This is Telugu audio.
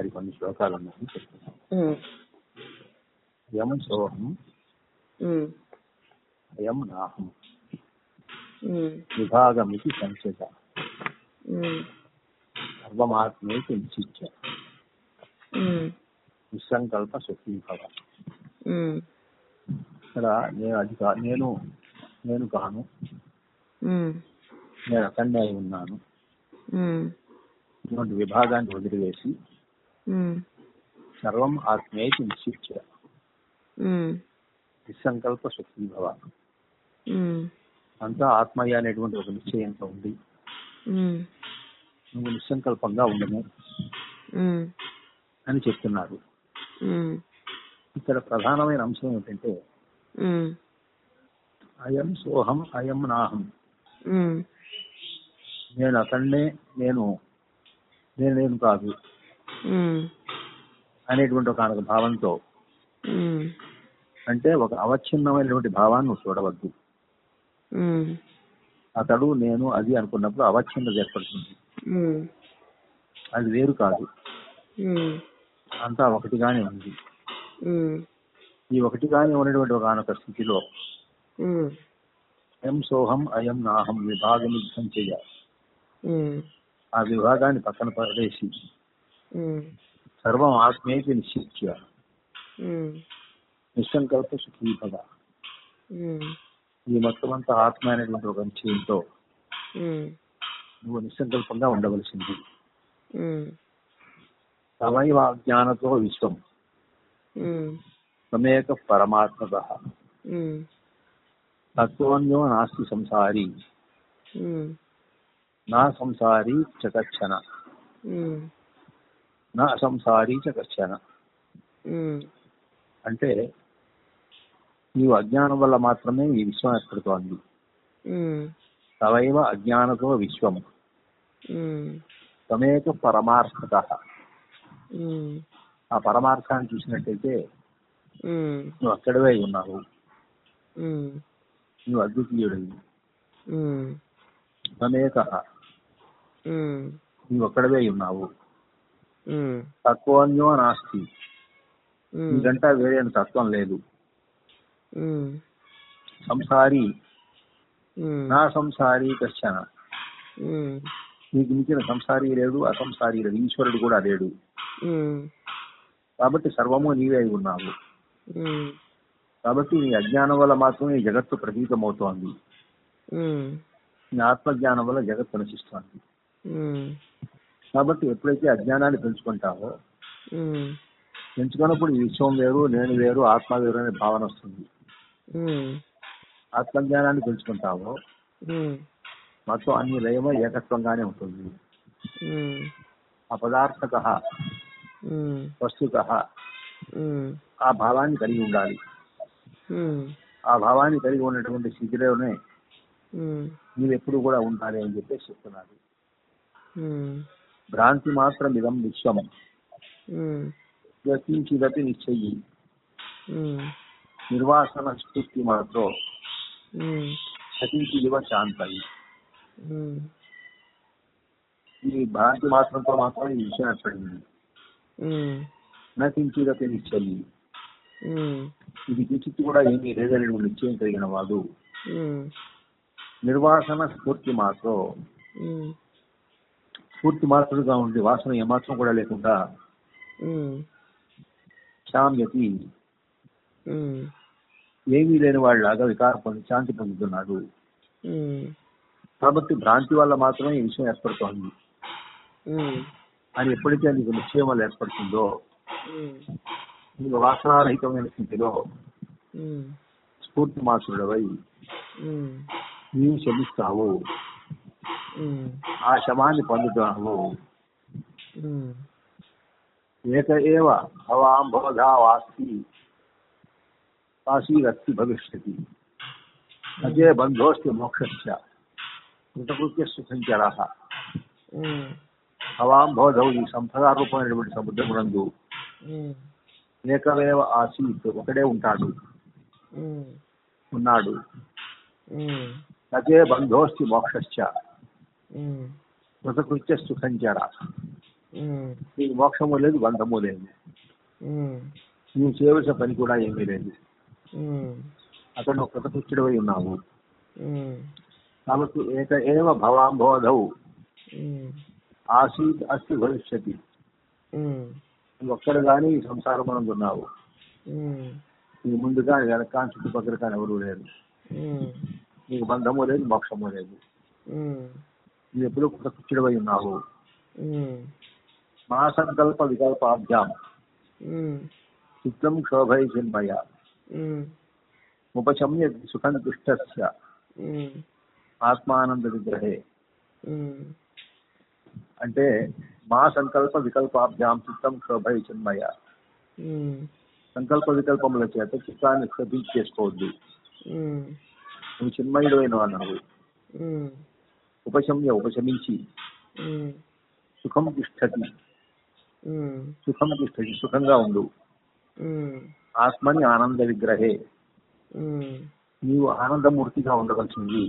మరి కొన్ని శ్లోకాలు ఉన్నాయి యమ సోహం అయం నాహం విభాగమితి సంచత ఉమ్, సర్వమాత్మేతి నిశ్చిత్య నిస్సంకల్ప సుఖీభవ. ఇక్కడ నేను అది నేను నేను కాను నేను అయి ఉన్నాను. ఇటువంటి విభాగాన్ని వదిలివేసి సర్వం ఆత్మేతి నిశ్చిత్య నిస్సంకల్ప సుఖీభవ ఉమ్, అంతా ఆత్మయ్య అనేటువంటి ఒక నిశ్చయంతో ఉంది. నువ్వు నిస్సంకల్పంగా ఉండము అని చెప్తున్నారు. ఇక్కడ ప్రధానమైన అంశం ఏంటంటే అయం సోహం అయం నాహం. నేను అతన్నే నేను నేను నేను కాదు. అనేటువంటి ఒక భావంతో అంటే ఒక అవచ్ఛిన్నమైనటువంటి భావాన్ని నువ్వు చూడవద్దు అతడు నేను అది అనుకున్నప్పుడు అవచ్ఛిన్నత ఏర్పడుతుంది. అది వేరు కాదు. అంతా ఒకటిగానే ఉంది. ఈ ఒకటిగానే ఉన్నటువంటి ఒక స్థితిలో ఎం సోహం అయం నాహం విభాగం యుద్ధం చేయ. ఉమ్, ఆ విభాగాన్ని పక్కన పడేసి సర్వం ఆత్మేతి నిశ్చిత్య. నిస్సంకల్ప సుఖీభవ. ఉమ్, ఈ మొత్తం అంతా ఆత్మ అనేటువంటి ఒక నిశ్చయంతో నువ్వు నిస్సంకల్పంగా ఉండవలసింది. తమైవ జ్ఞానతో విశ్వం. తమేక పరమాత్మక ఉమ్, తత్వన్యో నాస్తి సంసారి. నా సంసారీ చ కచ్చన ఉమ్, నా సంసారీ చ అంటే నీవు అజ్ఞానం వల్ల మాత్రమే ఈ విశ్వం ఏర్పడుతోంది. తవైవ అజ్ఞానతో విశ్వం తమేక పరమార్థత. ఆ పరమార్థాన్ని చూసినట్టయితే నువ్వు అక్కడవే ఉన్నావు. నువ్వు అద్వితీయుడివి. ఉమ్, తమేక. నువ్వు ఒక్కడవే ఉన్నావు. తత్వన్యో నాస్తి. నీకంటా వేరే తత్వం లేదు. సంసారి. నా సంసారి కశ్చన. నీకు మించిన సంసారి లేడు అసంసారి లేడు ఈశ్వరుడు కూడా లేడు. కాబట్టి సర్వము నీవే అయి ఉన్నావు. కాబట్టి నీ అజ్ఞానం వల్ల మాత్రమే జగత్తు ప్రతీతమవుతోంది. నీ ఆత్మజ్ఞానం వల్ల జగత్తు నశిస్తోంది. కాబట్టి ఎప్పుడైతే అజ్ఞానాన్ని పెంచుకుంటావో పెంచుకున్నప్పుడు ఈ విశ్వం వేరు నేను వేరు ఆత్మ వేరు అనే భావన వస్తుంది. ఆత్మజ్ఞానాన్ని పెంచుకుంటావో మొత్తం అన్ని లయమై ఏకత్వంగానే ఉంటుంది. ఉమ్, ఆ పదార్థక ఉమ్, వస్తుత ఆ భావాన్ని కలిగి ఉండాలి. ఆ భావాన్ని కలిగి ఉన్నటువంటి స్థితిలోనే నీవెప్పుడు కూడా ఉండాలి అని చెప్పేసి చెప్తున్నాడు భ్రాంతి మాత్రం ఇదం విశ్వం ఉమ్, గతించిదపి నిశ్చయి నిర్వాసన స్ఫూర్తి మాత్రం ఉమ్, శతించిదివ శాంతయి ఈ భ్రాంతి మాత్రంతో మాత్రం ఈ విషయం ఏర్పడింది నటించిదపి నిశ్చయి ఇది కించిత్ కూడా ఏమీ లేదని నిశ్చయం కలిగిన వాడు। నిర్వాసన స్ఫూర్తి మాత్రం ఉమ్, స్ఫూర్తి మాత్రగా ఉండి వాసన ఏమాత్రం కూడా లేకుండా ఉమ్, ఏమీ లేని వాళ్ళలాగా వికారం పొంది శాంతి పొందుతున్నాడు. కాబట్టి భ్రాంతి వల్ల మాత్రమే ఈ విషయం ఏర్పడుతోంది. అని ఎప్పుడైతే నీకు నిశ్చయం వల్ల ఏర్పడుతుందో నీకు వాసనారహితమైన స్థితిలో స్ఫూర్తి ఉమ్, నీవు ఉమ్, ఆ శమాన్ని పొందుతావు ఉమ్, ఏక ఏవ భవాంబోధా వాస్తి. కాశీరస్తి భవిష్యతి. అజే బంధోస్తి మోక్షశ్చ. కృతకృత్య సుసంచర ఉమ్, భవాంబోధౌ ఈ సంపద రూపమైనటువంటి సముద్రమునందు ఏకమేవ ఆసీత్ ఒకడే ఉంటాడు. ఉన్నాడు. అదే బంధోస్తి ఉమ్, కృతకృత్య సుఖంచర? ఉమ్, నీకు మోక్షము లేదు బంధము లేదు. ఉమ్, నీవు చేయవలసిన పని కూడా ఏమీ లేదు. అతను కృతకృత్యుడవై ఉన్నావు. కాబట్టి ఏక ఏవ భవాంబోధౌ. ఉమ్, ఆసీత్ అస్తి భవిష్యతి. నువ్వు ఒక్కడ కానీ ఈ సంసారం ఉన్నావు ఉమ్, నీ ముందు కానీ వెనక కానీ చుట్టుపక్కల కానీ ఎవరు లేరు. నీకు బంధము లేదు మోక్షము లేదు. నువ్వు ఎప్పుడూ కృతకృత్యుడవై ఉన్నావు. మా సంకల్ప వికల్పాభ్యాం. చిత్తం క్షోభై చిన్మయ ఉపశమ్య సుఖం దుష్టస్య. ఆత్మానంద విగ్రహే. అంటే మా సంకల్ప వికల్పాభ్యాం చిత్తం క్షోభై చిన్మయ సంకల్ప వికల్పముల చేత చిత్తాన్ని క్షోభించి చేసుకోవద్దు ఉమ్, నువ్వు చిన్మయుడు అయిన అన్నావు ఉపశమ్య ఉపశమించి. సుఖం తిష్టతి సుఖం తిష్టతి సుఖంగా ఉండు. ఆత్మని ఆనంద విగ్రహే. నీవు ఆనందమూర్తిగా ఉండవలసింది.